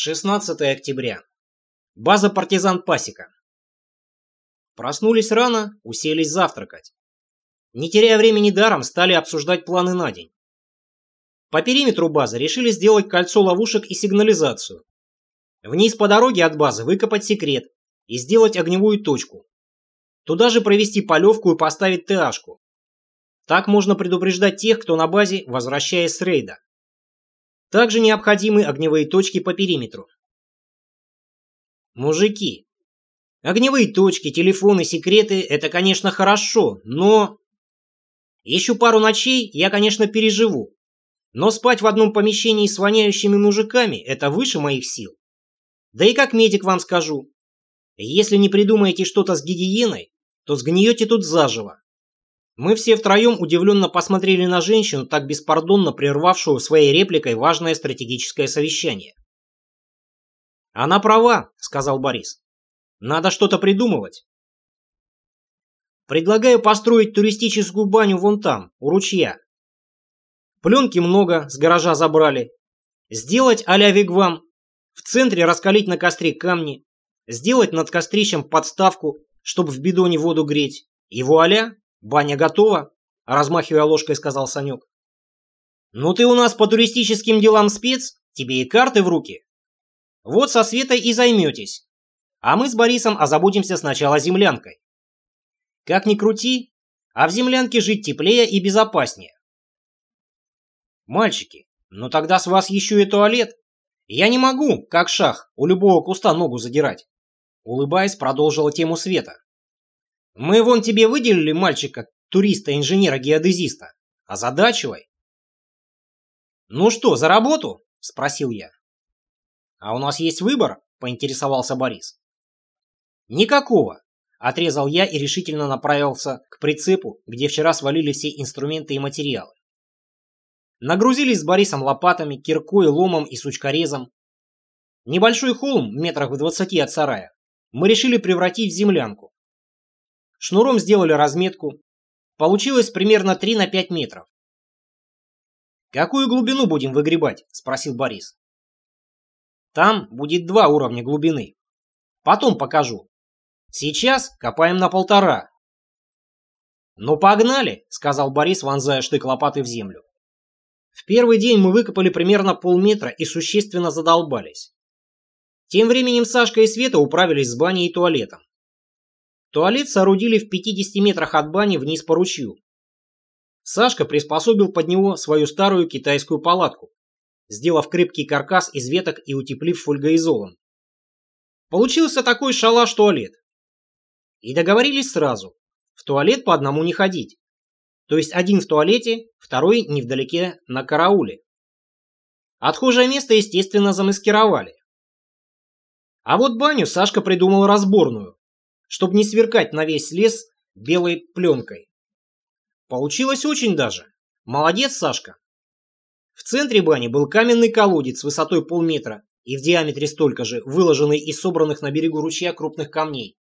16 октября. База партизан Пасека. Проснулись рано, уселись завтракать. Не теряя времени даром, стали обсуждать планы на день. По периметру базы решили сделать кольцо ловушек и сигнализацию. Вниз по дороге от базы выкопать секрет и сделать огневую точку. Туда же провести полевку и поставить ТАшку. Так можно предупреждать тех, кто на базе, возвращаясь с рейда. Также необходимы огневые точки по периметру. Мужики, огневые точки, телефоны, секреты – это, конечно, хорошо, но... Еще пару ночей я, конечно, переживу. Но спать в одном помещении с воняющими мужиками – это выше моих сил. Да и как медик вам скажу. Если не придумаете что-то с гигиеной, то сгниете тут заживо. Мы все втроем удивленно посмотрели на женщину, так беспардонно прервавшую своей репликой важное стратегическое совещание. «Она права», — сказал Борис. «Надо что-то придумывать». «Предлагаю построить туристическую баню вон там, у ручья. Пленки много, с гаража забрали. Сделать а-ля вигвам, в центре раскалить на костре камни, сделать над кострищем подставку, чтобы в бидоне воду греть, и вуаля, «Баня готова?» – размахивая ложкой, сказал Санек. «Ну ты у нас по туристическим делам спец, тебе и карты в руки. Вот со Светой и займетесь. А мы с Борисом озаботимся сначала землянкой. Как ни крути, а в землянке жить теплее и безопаснее. Мальчики, ну тогда с вас еще и туалет. Я не могу, как шах, у любого куста ногу задирать. Улыбаясь, продолжила тему Света. Мы вон тебе выделили мальчика, туриста, инженера, геодезиста. Озадачивай. Ну что, за работу? Спросил я. А у нас есть выбор? Поинтересовался Борис. Никакого. Отрезал я и решительно направился к прицепу, где вчера свалили все инструменты и материалы. Нагрузились с Борисом лопатами, киркой, ломом и сучкорезом. Небольшой холм, метрах в двадцати от сарая, мы решили превратить в землянку. Шнуром сделали разметку. Получилось примерно 3 на 5 метров. «Какую глубину будем выгребать?» – спросил Борис. «Там будет два уровня глубины. Потом покажу. Сейчас копаем на полтора». «Ну погнали!» – сказал Борис, вонзая штык лопаты в землю. В первый день мы выкопали примерно полметра и существенно задолбались. Тем временем Сашка и Света управились с баней и туалетом. Туалет соорудили в 50 метрах от бани вниз по ручью. Сашка приспособил под него свою старую китайскую палатку, сделав крепкий каркас из веток и утеплив фольгоизолом. Получился такой шалаш-туалет. И договорились сразу, в туалет по одному не ходить. То есть один в туалете, второй невдалеке на карауле. Отхожее место, естественно, замаскировали. А вот баню Сашка придумал разборную чтобы не сверкать на весь лес белой пленкой. Получилось очень даже. Молодец, Сашка. В центре бани был каменный колодец высотой полметра и в диаметре столько же, выложенный из собранных на берегу ручья крупных камней.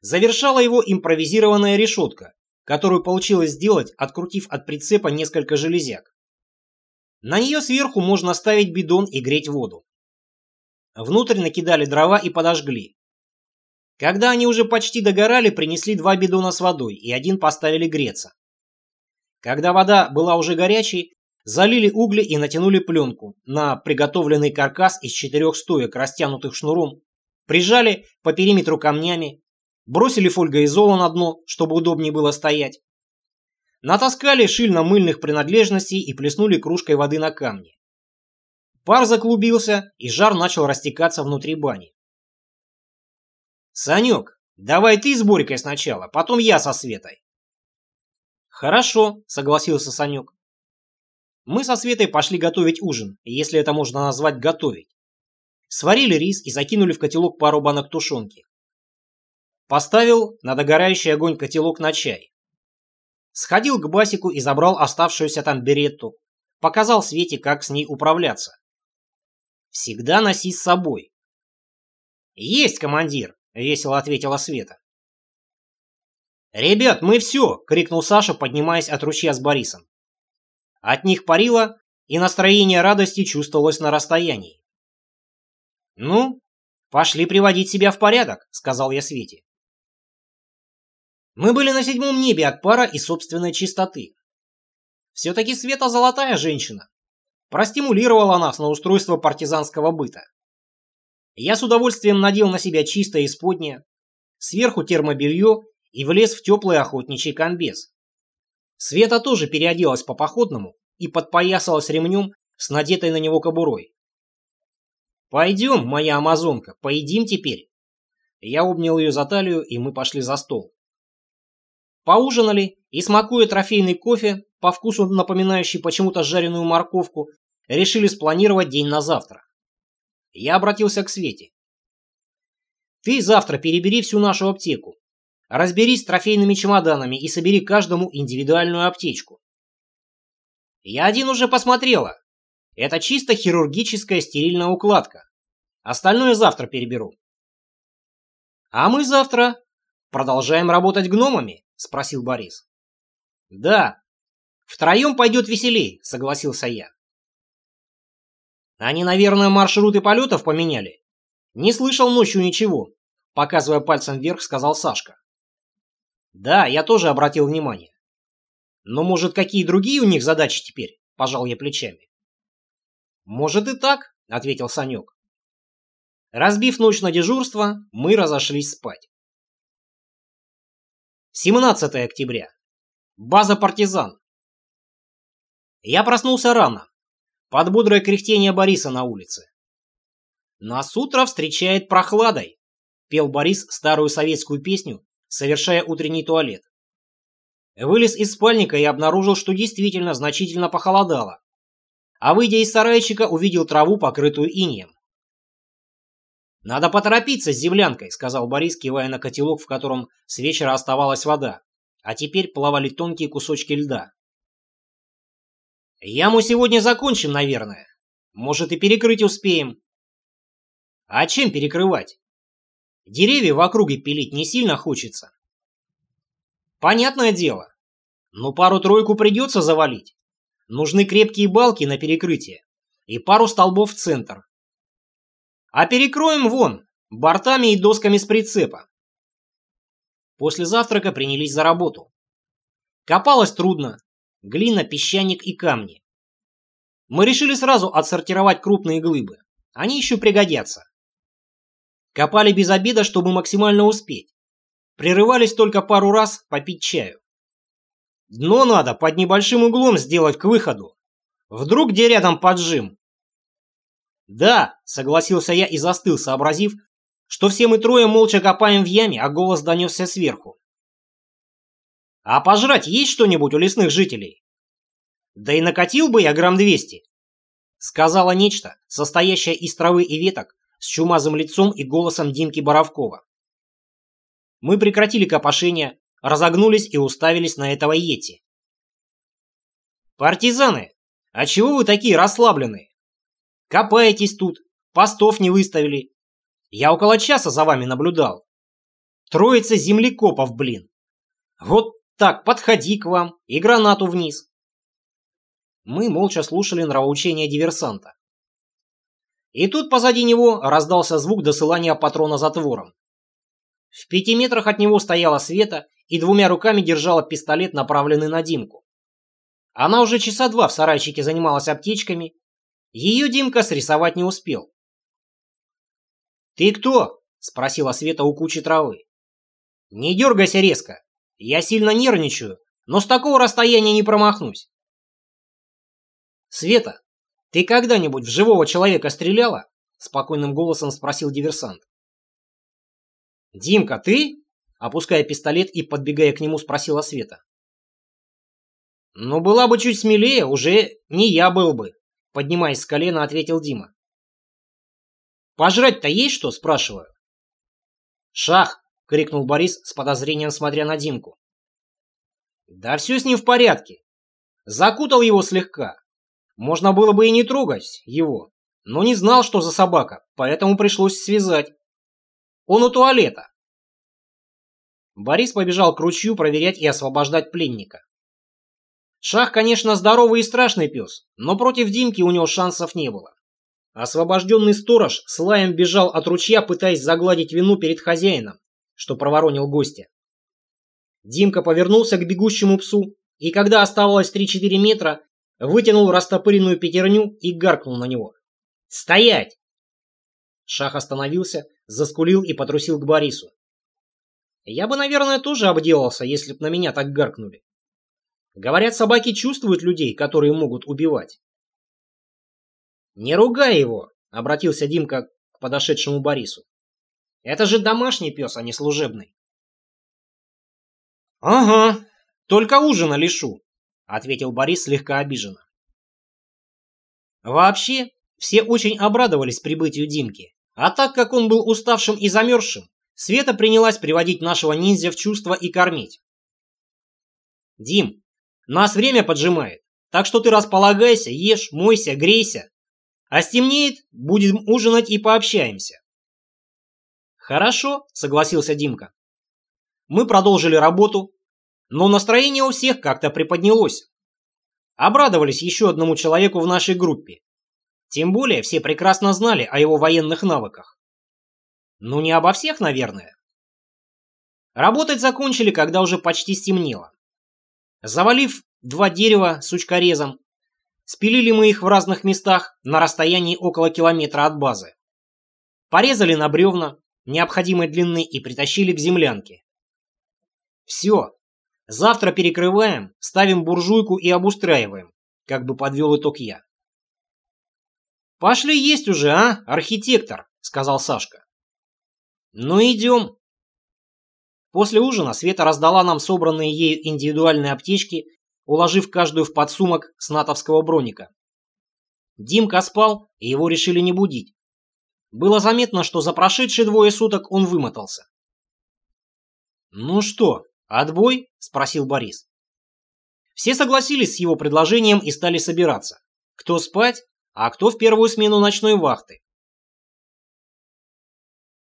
Завершала его импровизированная решетка, которую получилось сделать, открутив от прицепа несколько железяк. На нее сверху можно ставить бидон и греть воду. Внутрь накидали дрова и подожгли. Когда они уже почти догорали, принесли два бидона с водой и один поставили греться. Когда вода была уже горячей, залили угли и натянули пленку на приготовленный каркас из четырех стоек, растянутых шнуром, прижали по периметру камнями, бросили фольгоизола на дно, чтобы удобнее было стоять, натаскали шильно-мыльных принадлежностей и плеснули кружкой воды на камни. Пар заклубился, и жар начал растекаться внутри бани. «Санек, давай ты с Борькой сначала, потом я со Светой». «Хорошо», — согласился Санек. Мы со Светой пошли готовить ужин, если это можно назвать готовить. Сварили рис и закинули в котелок пару банок тушенки. Поставил на догорающий огонь котелок на чай. Сходил к Басику и забрал оставшуюся там беретту. Показал Свете, как с ней управляться. Всегда носи с собой. Есть, командир. — весело ответила Света. «Ребят, мы все!» — крикнул Саша, поднимаясь от ручья с Борисом. От них парило, и настроение радости чувствовалось на расстоянии. «Ну, пошли приводить себя в порядок», — сказал я Свете. Мы были на седьмом небе от пара и собственной чистоты. Все-таки Света золотая женщина. Простимулировала нас на устройство партизанского быта. Я с удовольствием надел на себя чистое исподнее, сверху термобелье и влез в теплый охотничий комбез. Света тоже переоделась по походному и подпоясалась ремнем с надетой на него кобурой. «Пойдем, моя амазонка, поедим теперь». Я обнял ее за талию, и мы пошли за стол. Поужинали и, смакуя трофейный кофе, по вкусу напоминающий почему-то жареную морковку, решили спланировать день на завтра. Я обратился к Свете. «Ты завтра перебери всю нашу аптеку. Разберись с трофейными чемоданами и собери каждому индивидуальную аптечку. Я один уже посмотрела. Это чисто хирургическая стерильная укладка. Остальное завтра переберу. А мы завтра продолжаем работать гномами? Спросил Борис. Да. Втроем пойдет веселей, согласился я. Они, наверное, маршруты полетов поменяли. Не слышал ночью ничего, показывая пальцем вверх, сказал Сашка. Да, я тоже обратил внимание. Но, может, какие другие у них задачи теперь? Пожал я плечами. Может и так, ответил Санек. Разбив ночь на дежурство, мы разошлись спать. 17 октября. База «Партизан». Я проснулся рано, под бодрое кряхтение Бориса на улице. «Нас утро встречает прохладой», — пел Борис старую советскую песню, совершая утренний туалет. Вылез из спальника и обнаружил, что действительно значительно похолодало. А выйдя из сарайчика, увидел траву, покрытую инеем. «Надо поторопиться с землянкой», — сказал Борис, кивая на котелок, в котором с вечера оставалась вода, а теперь плавали тонкие кусочки льда. «Яму сегодня закончим, наверное. Может, и перекрыть успеем». «А чем перекрывать? Деревья в округе пилить не сильно хочется. Понятное дело. Но пару-тройку придется завалить. Нужны крепкие балки на перекрытие и пару столбов в центр. А перекроем вон, бортами и досками с прицепа. После завтрака принялись за работу. Копалось трудно. Глина, песчаник и камни. Мы решили сразу отсортировать крупные глыбы. Они еще пригодятся. Копали без обеда, чтобы максимально успеть. Прерывались только пару раз попить чаю. Дно надо под небольшим углом сделать к выходу. Вдруг где рядом поджим? Да, согласился я и застыл, сообразив, что все мы трое молча копаем в яме, а голос донесся сверху. А пожрать есть что-нибудь у лесных жителей? Да и накатил бы я грамм двести. Сказала нечто, состоящее из травы и веток, с чумазым лицом и голосом Димки Боровкова. Мы прекратили копошение, разогнулись и уставились на этого Йети. «Партизаны, а чего вы такие расслабленные? Копаетесь тут, постов не выставили. Я около часа за вами наблюдал. Троица землекопов, блин. Вот так, подходи к вам и гранату вниз». Мы молча слушали нравоучение диверсанта. И тут позади него раздался звук досылания патрона затвором. В пяти метрах от него стояла Света и двумя руками держала пистолет, направленный на Димку. Она уже часа два в сарайчике занималась аптечками. Ее Димка срисовать не успел. «Ты кто?» – спросила Света у кучи травы. «Не дергайся резко. Я сильно нервничаю, но с такого расстояния не промахнусь». «Света, «Ты когда-нибудь в живого человека стреляла?» — спокойным голосом спросил диверсант. «Димка, ты?» — опуская пистолет и подбегая к нему, спросила Света. «Ну, была бы чуть смелее, уже не я был бы», — поднимаясь с колена, ответил Дима. «Пожрать-то есть что?» — спрашиваю. «Шах!» — крикнул Борис с подозрением, смотря на Димку. «Да все с ним в порядке. Закутал его слегка, можно было бы и не трогать его, но не знал, что за собака, поэтому пришлось связать. Он у туалета. Борис побежал к ручью проверять и освобождать пленника. Шах, конечно, здоровый и страшный пес, но против Димки у него шансов не было. освобожденный сторож с лаем бежал от ручья, пытаясь загладить вину перед хозяином, что проворонил гостя. Димка повернулся к бегущему псу, и когда оставалось 3-4 метра, вытянул растопыренную пятерню и гаркнул на него. «Стоять!» Шах остановился, заскулил и потрусил к Борису. Я бы, наверное, тоже обделался, если б на меня так гаркнули. Говорят, собаки чувствуют людей, которые могут убивать. «Не ругай его!» — обратился Димка к подошедшему Борису. «Это же домашний пес, а не служебный». «Ага, только ужина лишу», — ответил Борис слегка обиженно. Вообще, все очень обрадовались прибытию Димки, а так как он был уставшим и замерзшим, Света принялась приводить нашего ниндзя в чувство и кормить. «Дим, нас время поджимает, так что ты располагайся, ешь, мойся, грейся. А стемнеет, будем ужинать и пообщаемся». «Хорошо», — согласился Димка. Мы продолжили работу, но настроение у всех как-то приподнялось. Обрадовались еще одному человеку в нашей группе. Тем более все прекрасно знали о его военных навыках. Ну, не обо всех, наверное. Работать закончили, когда уже почти стемнело. Завалив два дерева сучкорезом, спилили мы их в разных местах на расстоянии около километра от базы. Порезали на бревна необходимой длины и притащили к землянке. Все. Завтра перекрываем, ставим буржуйку и обустраиваем, как бы подвел итог я. «Пошли есть уже, а, архитектор», — сказал Сашка. «Ну идем». После ужина Света раздала нам собранные ею индивидуальные аптечки, уложив каждую в подсумок с натовского броника. Димка спал, и его решили не будить. Было заметно, что за прошедшие двое суток он вымотался. «Ну что, отбой?» – спросил Борис. Все согласились с его предложением и стали собираться. Кто спать, а кто в первую смену ночной вахты.